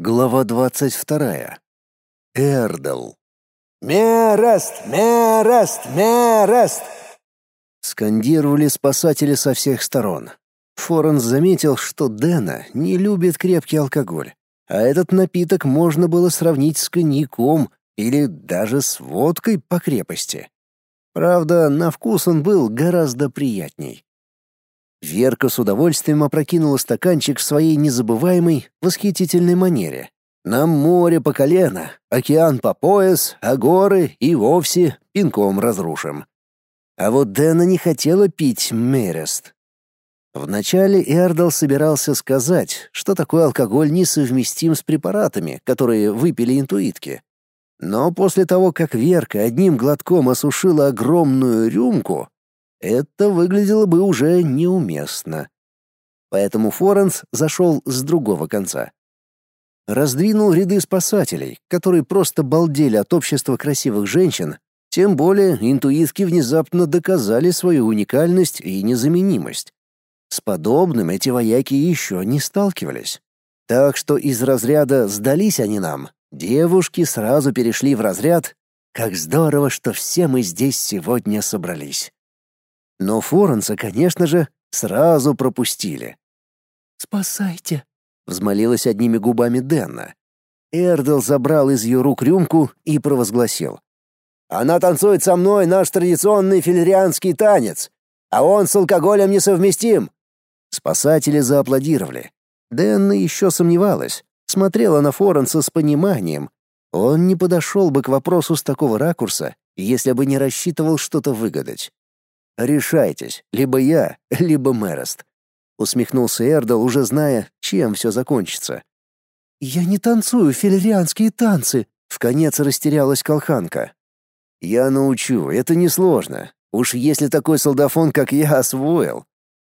Глава двадцать вторая. Эрдл. «Мерест! Мерест! Мерест!» Скандировали спасатели со всех сторон. Форенс заметил, что Дэна не любит крепкий алкоголь, а этот напиток можно было сравнить с коньяком или даже с водкой по крепости. Правда, на вкус он был гораздо приятней. Верка с удовольствием опрокинула стаканчик в своей незабываемой, восхитительной манере. Нам море по колено, океан по пояс, а горы и вовсе пинком разрушим. А вот Дэна не хотела пить Мерест. Вначале Эрдл собирался сказать, что такой алкоголь несовместим с препаратами, которые выпили интуитки. Но после того, как Верка одним глотком осушила огромную рюмку, это выглядело бы уже неуместно. Поэтому Форенс зашел с другого конца. Раздвинул ряды спасателей, которые просто балдели от общества красивых женщин, тем более интуитки внезапно доказали свою уникальность и незаменимость. С подобным эти вояки еще не сталкивались. Так что из разряда «сдались они нам» девушки сразу перешли в разряд «как здорово, что все мы здесь сегодня собрались». Но Форенса, конечно же, сразу пропустили. «Спасайте!» — взмолилась одними губами Денна. Эрдл забрал из ее рук рюмку и провозгласил. «Она танцует со мной наш традиционный филерианский танец, а он с алкоголем несовместим!» Спасатели зааплодировали. Денна еще сомневалась, смотрела на Форенса с пониманием. Он не подошел бы к вопросу с такого ракурса, если бы не рассчитывал что-то выгадать. Решайтесь, либо я, либо Мерест. Усмехнулся Эрдл, уже зная, чем все закончится. Я не танцую филерианские танцы, В конец растерялась колханка. Я научу, это несложно. Уж если такой солдафон, как я, освоил.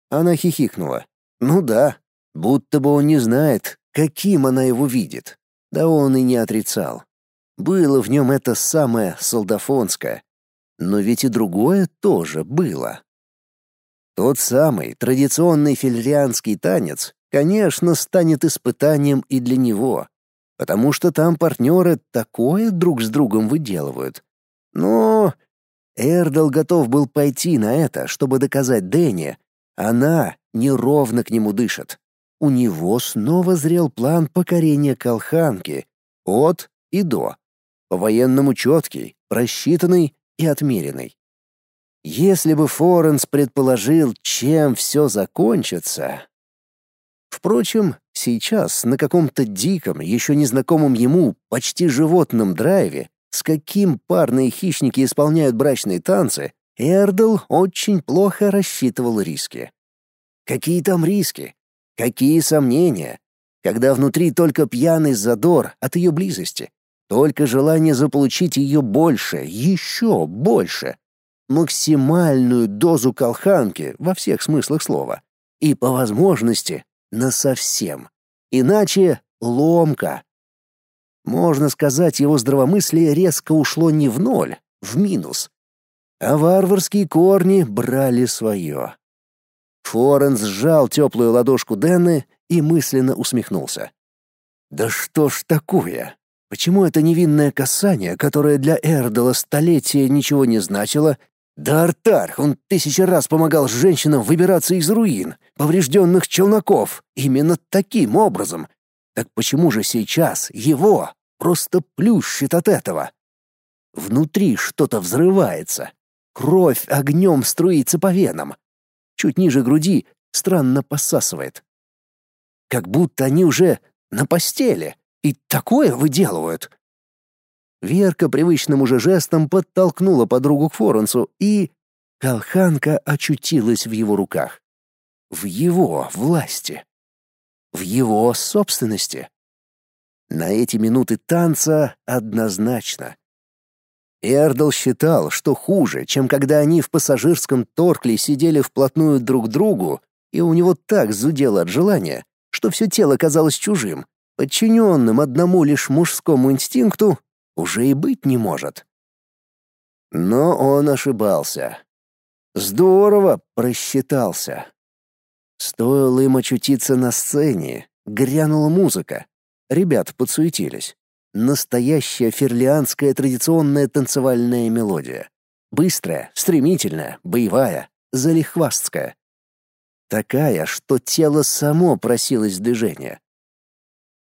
Она хихикнула. Ну да, будто бы он не знает, каким она его видит. Да он и не отрицал. Было в нем это самое солдафонское, но ведь и другое тоже было. Тот самый традиционный фельрианский танец, конечно, станет испытанием и для него, потому что там партнеры такое друг с другом выделывают. Но Эрдл готов был пойти на это, чтобы доказать Дэнни, она неровно к нему дышит. У него снова зрел план покорения Колханки от и до. По-военному четкий, просчитанный и отмеренной. Если бы Форенс предположил, чем все закончится... Впрочем, сейчас на каком-то диком, еще незнакомом ему, почти животном драйве, с каким парные хищники исполняют брачные танцы, Эрдл очень плохо рассчитывал риски. Какие там риски? Какие сомнения? Когда внутри только пьяный задор от ее близости, только желание заполучить ее больше, еще больше. Максимальную дозу колханки во всех смыслах слова. И по возможности насовсем. Иначе ломка. Можно сказать, его здравомыслие резко ушло не в ноль, в минус. А варварские корни брали свое. Форенс сжал теплую ладошку Дэнны и мысленно усмехнулся. «Да что ж такое? Почему это невинное касание, которое для Эрдала столетия ничего не значило, да Артарх, он тысячи раз помогал женщинам выбираться из руин, поврежденных челноков, именно таким образом. Так почему же сейчас его просто плющит от этого? Внутри что-то взрывается. Кровь огнем струится по венам. Чуть ниже груди странно посасывает. Как будто они уже на постели. И такое выделывают. Верка привычным уже жестом подтолкнула подругу к Форенсу, и колханка очутилась в его руках. В его власти. В его собственности. На эти минуты танца однозначно. Эрдл считал, что хуже, чем когда они в пассажирском торкле сидели вплотную друг к другу, и у него так зудело от желания, что все тело казалось чужим, подчиненным одному лишь мужскому инстинкту, уже и быть не может. Но он ошибался. Здорово просчитался. Стоило им очутиться на сцене, грянула музыка. Ребят подсуетились. Настоящая ферлианская традиционная танцевальная мелодия. Быстрая, стремительная, боевая, залихвастская. Такая, что тело само просилось в движение.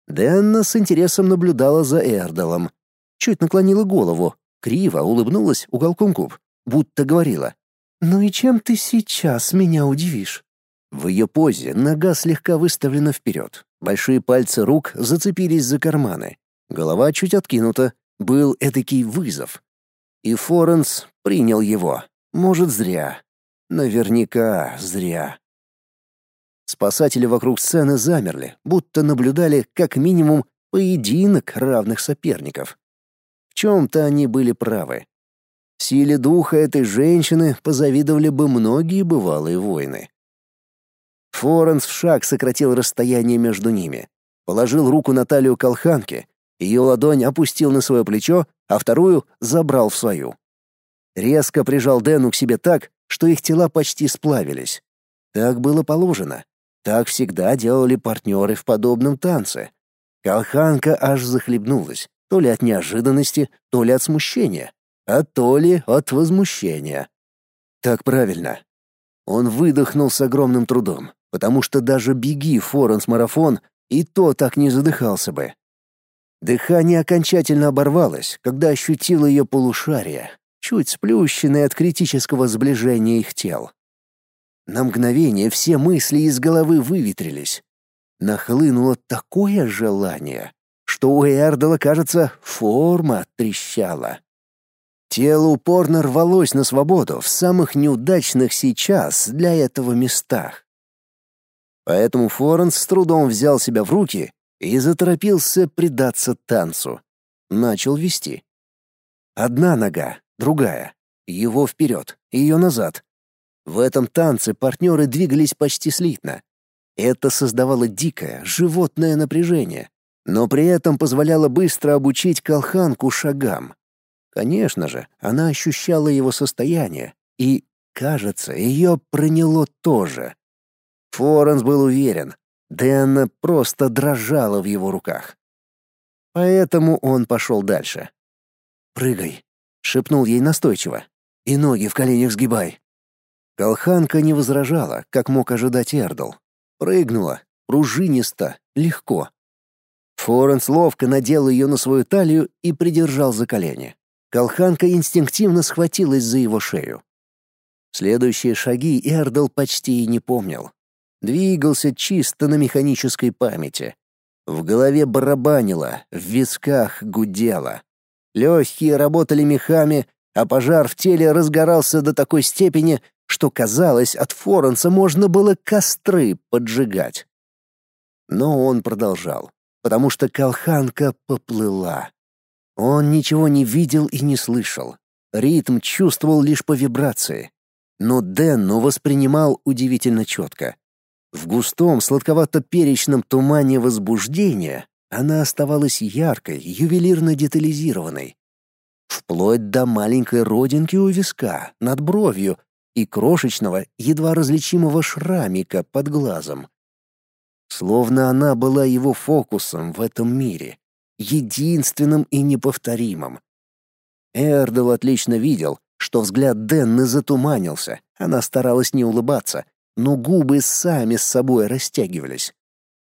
Дэнна с интересом наблюдала за Эрдалом. Чуть наклонила голову, криво улыбнулась уголком губ, будто говорила «Ну и чем ты сейчас меня удивишь?» В ее позе нога слегка выставлена вперед, большие пальцы рук зацепились за карманы, голова чуть откинута, был этакий вызов. И Форенс принял его, может, зря. Наверняка зря. Спасатели вокруг сцены замерли, будто наблюдали как минимум поединок равных соперников. В чем-то они были правы. Силе духа этой женщины позавидовали бы многие бывалые воины. Форенс в шаг сократил расстояние между ними, положил руку на талию колханки, ее ладонь опустил на свое плечо, а вторую забрал в свою. Резко прижал Дэну к себе так, что их тела почти сплавились. Так было положено. Так всегда делали партнеры в подобном танце. Колханка аж захлебнулась, то ли от неожиданности, то ли от смущения, а то ли от возмущения. Так правильно. Он выдохнул с огромным трудом, потому что даже беги Форенс-марафон, и то так не задыхался бы. Дыхание окончательно оборвалось, когда ощутил ее полушарие, чуть сплющенное от критического сближения их тел. На мгновение все мысли из головы выветрились. Нахлынуло такое желание, что у Эрдала, кажется, форма трещала. Тело упорно рвалось на свободу в самых неудачных сейчас для этого местах. Поэтому Форенс с трудом взял себя в руки и заторопился предаться танцу. Начал вести. Одна нога, другая. Его вперед, ее назад. В этом танце партнеры двигались почти слитно. Это создавало дикое, животное напряжение, но при этом позволяло быстро обучить колханку шагам. Конечно же, она ощущала его состояние, и, кажется, ее проняло тоже. Форенс был уверен, Дэнна просто дрожала в его руках. Поэтому он пошел дальше. «Прыгай», — шепнул ей настойчиво, — «и ноги в коленях сгибай». Колханка не возражала, как мог ожидать Эрдл. Прыгнула, пружинисто, легко. Форенс ловко надел ее на свою талию и придержал за колени. Колханка инстинктивно схватилась за его шею. Следующие шаги Эрдл почти и не помнил. Двигался чисто на механической памяти. В голове барабанило, в висках гудело. Легкие работали мехами, а пожар в теле разгорался до такой степени, что, казалось, от Форенса можно было костры поджигать. Но он продолжал, потому что колханка поплыла. Он ничего не видел и не слышал. Ритм чувствовал лишь по вибрации. Но Денну воспринимал удивительно четко. В густом сладковато-перечном тумане возбуждения она оставалась яркой, ювелирно детализированной. Вплоть до маленькой родинки у виска, над бровью, и крошечного, едва различимого шрамика под глазом. Словно она была его фокусом в этом мире, единственным и неповторимым. Эрдл отлично видел, что взгляд Денны затуманился, она старалась не улыбаться, но губы сами с собой растягивались.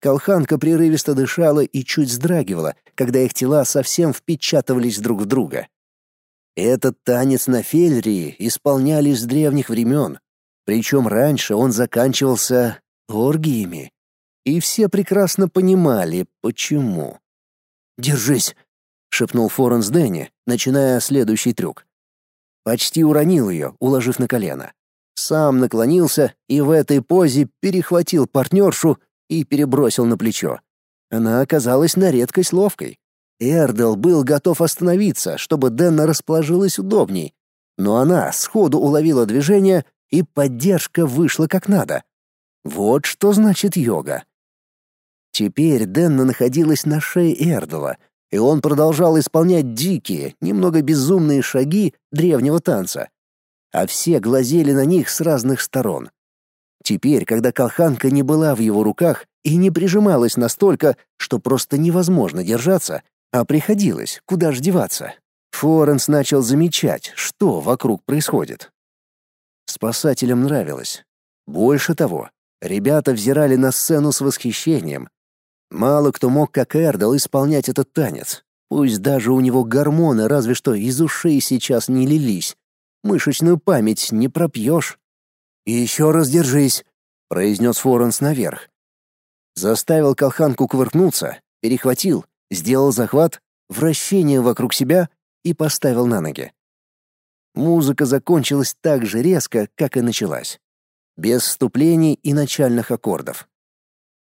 Колханка прерывисто дышала и чуть вздрагивала, когда их тела совсем впечатывались друг в друга. Этот танец на фельрии исполняли с древних времен, причем раньше он заканчивался оргиями, и все прекрасно понимали, почему. «Держись!» — шепнул Форенс Дэнни, начиная следующий трюк. Почти уронил ее, уложив на колено. Сам наклонился и в этой позе перехватил партнершу и перебросил на плечо. Она оказалась на редкость ловкой. Эрдел был готов остановиться, чтобы Дэнна расположилась удобней, но она сходу уловила движение, и поддержка вышла как надо. Вот что значит йога. Теперь Дэнна находилась на шее Эрдела, и он продолжал исполнять дикие, немного безумные шаги древнего танца. А все глазели на них с разных сторон. Теперь, когда колханка не была в его руках, и не прижималась настолько, что просто невозможно держаться, а приходилось, куда ж деваться. Форенс начал замечать, что вокруг происходит. Спасателям нравилось. Больше того, ребята взирали на сцену с восхищением. Мало кто мог, как Эрдл, исполнять этот танец. Пусть даже у него гормоны разве что из ушей сейчас не лились. Мышечную память не пропьешь. «Еще раз держись», — произнес Форенс наверх. Заставил колханку кувыркнуться, перехватил, сделал захват, вращение вокруг себя и поставил на ноги. Музыка закончилась так же резко, как и началась. Без вступлений и начальных аккордов.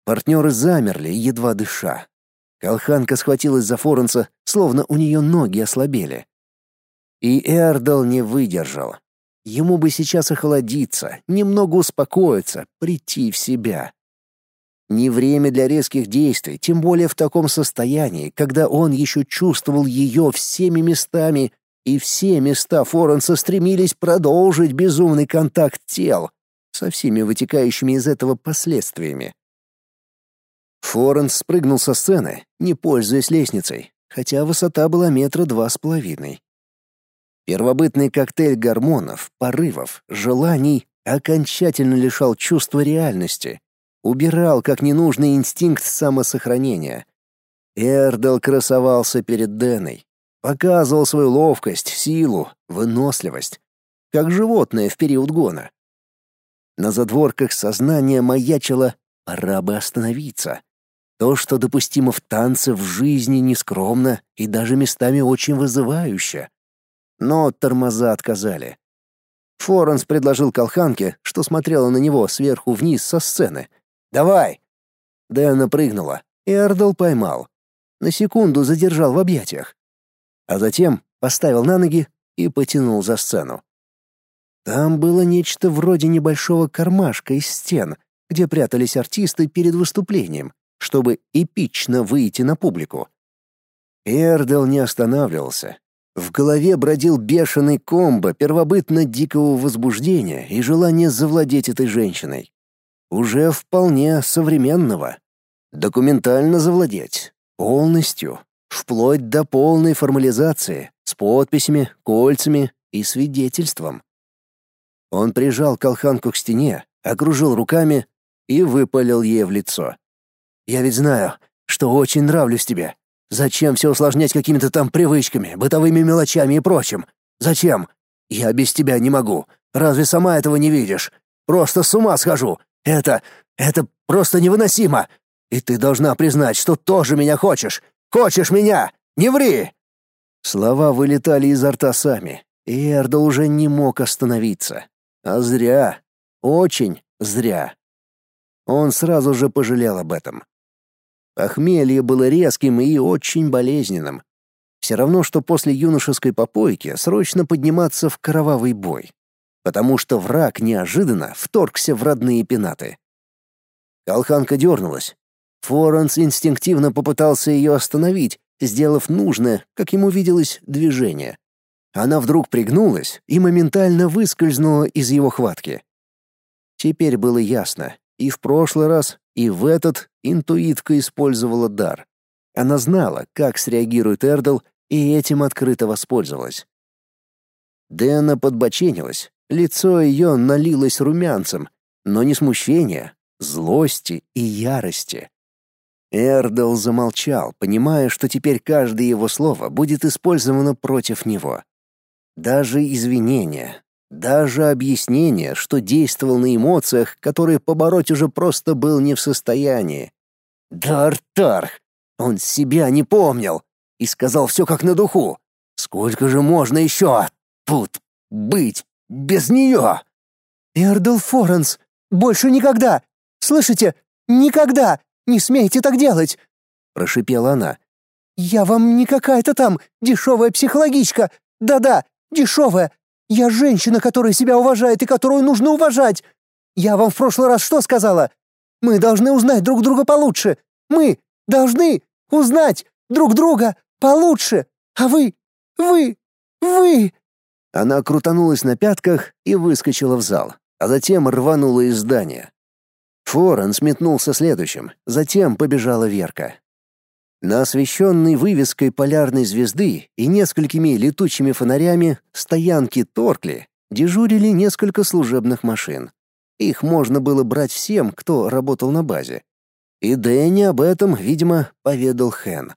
Партнеры замерли, едва дыша. Колханка схватилась за Форенса, словно у нее ноги ослабели. И Эрдл не выдержал. Ему бы сейчас охладиться, немного успокоиться, прийти в себя. Не время для резких действий, тем более в таком состоянии, когда он еще чувствовал ее всеми местами, и все места Форенса стремились продолжить безумный контакт тел со всеми вытекающими из этого последствиями. Форенс спрыгнул со сцены, не пользуясь лестницей, хотя высота была метра два с половиной. Первобытный коктейль гормонов, порывов, желаний окончательно лишал чувства реальности, убирал как ненужный инстинкт самосохранения. Эрдел красовался перед Деной, показывал свою ловкость, силу, выносливость, как животное в период гона. На задворках сознания маячило «пора бы остановиться». То, что допустимо в танце, в жизни нескромно и даже местами очень вызывающе. Но тормоза отказали. Форенс предложил колханке, что смотрела на него сверху вниз со сцены — Давай!» Дэна прыгнула, и Эрдл поймал. На секунду задержал в объятиях. А затем поставил на ноги и потянул за сцену. Там было нечто вроде небольшого кармашка из стен, где прятались артисты перед выступлением, чтобы эпично выйти на публику. Эрдел не останавливался. В голове бродил бешеный комбо первобытно дикого возбуждения и желания завладеть этой женщиной уже вполне современного. Документально завладеть. Полностью. Вплоть до полной формализации, с подписями, кольцами и свидетельством. Он прижал колханку к стене, окружил руками и выпалил ей в лицо. «Я ведь знаю, что очень нравлюсь тебе. Зачем все усложнять какими-то там привычками, бытовыми мелочами и прочим? Зачем? Я без тебя не могу. Разве сама этого не видишь? Просто с ума схожу. Это... это просто невыносимо! И ты должна признать, что тоже меня хочешь! Хочешь меня! Не ври!» Слова вылетали изо рта сами, и Эрдо уже не мог остановиться. А зря. Очень зря. Он сразу же пожалел об этом. Похмелье было резким и очень болезненным. Все равно, что после юношеской попойки срочно подниматься в кровавый бой потому что враг неожиданно вторгся в родные пенаты. Колханка дернулась. Форенс инстинктивно попытался ее остановить, сделав нужное, как ему виделось, движение. Она вдруг пригнулась и моментально выскользнула из его хватки. Теперь было ясно, и в прошлый раз, и в этот интуитка использовала дар. Она знала, как среагирует Эрдл, и этим открыто воспользовалась. Дэна подбоченилась, Лицо ее налилось румянцем, но не смущения, злости и ярости. Эрдл замолчал, понимая, что теперь каждое его слово будет использовано против него. Даже извинения, даже объяснение, что действовал на эмоциях, которые побороть уже просто был не в состоянии. Дартарх! Он себя не помнил и сказал все как на духу. Сколько же можно еще тут быть? Без нее!» «Эрдл Форенс! Больше никогда! Слышите? Никогда! Не смейте так делать!» — прошипела она. «Я вам не какая-то там дешевая психологичка! Да-да, дешевая! Я женщина, которая себя уважает и которую нужно уважать! Я вам в прошлый раз что сказала? Мы должны узнать друг друга получше! Мы должны узнать друг друга получше! А вы, вы, вы...» Она крутанулась на пятках и выскочила в зал, а затем рванула из здания. Форен сметнулся следующим, затем побежала Верка. На освещенной вывеской полярной звезды и несколькими летучими фонарями стоянки Торкли дежурили несколько служебных машин. Их можно было брать всем, кто работал на базе. И Дэнни об этом, видимо, поведал Хэн.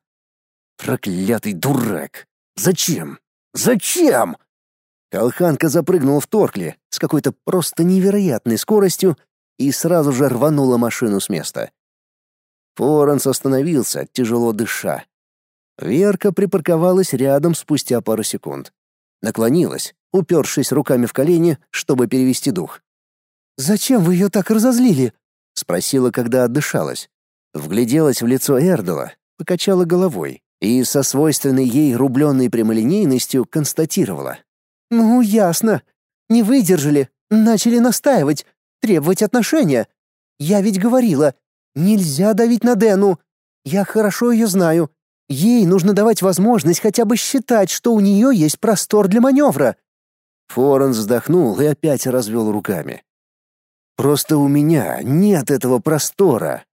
Проклятый дурак! Зачем? Зачем? Колханка запрыгнула в Торкли с какой-то просто невероятной скоростью и сразу же рванула машину с места. Форенс остановился, тяжело дыша. Верка припарковалась рядом спустя пару секунд. Наклонилась, упершись руками в колени, чтобы перевести дух. «Зачем вы ее так разозлили?» — спросила, когда отдышалась. Вгляделась в лицо Эрдела, покачала головой и со свойственной ей рубленной прямолинейностью констатировала. «Ну, ясно. Не выдержали, начали настаивать, требовать отношения. Я ведь говорила, нельзя давить на Дэну. Я хорошо ее знаю. Ей нужно давать возможность хотя бы считать, что у нее есть простор для маневра». Форенс вздохнул и опять развел руками. «Просто у меня нет этого простора.